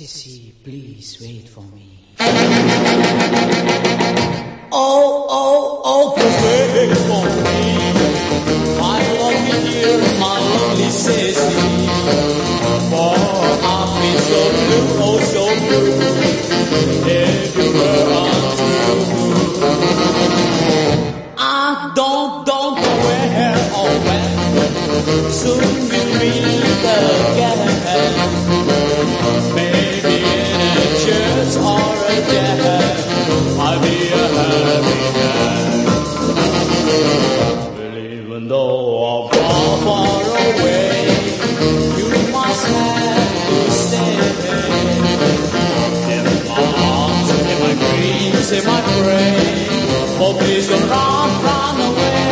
Sissy, please wait for me. Though I'm far, far away, you must stay. In my arms, in my dreams, in my brain. Oh, please don't run, run away.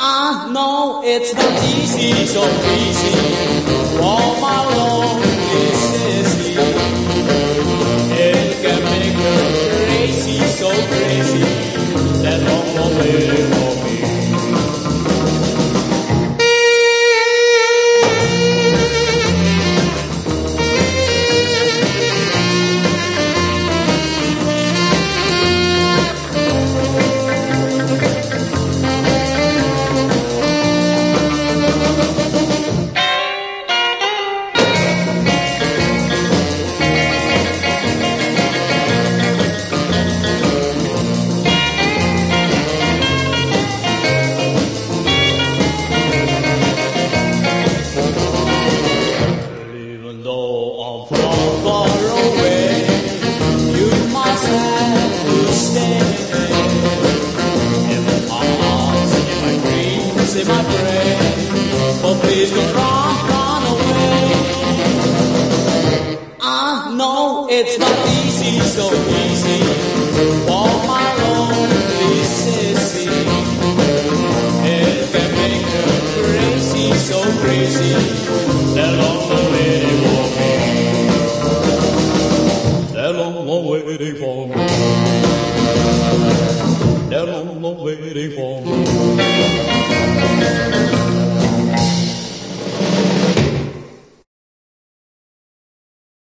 I know it's not easy, so easy. My. It can make her crazy, so crazy. That long, long way in my brain. But oh, please don't run, run away. I know it's not easy, so easy. For my lonely sissy. It can make her crazy, so crazy. That long, long waiting for me. That long, long waiting for me. That long, long waiting for me.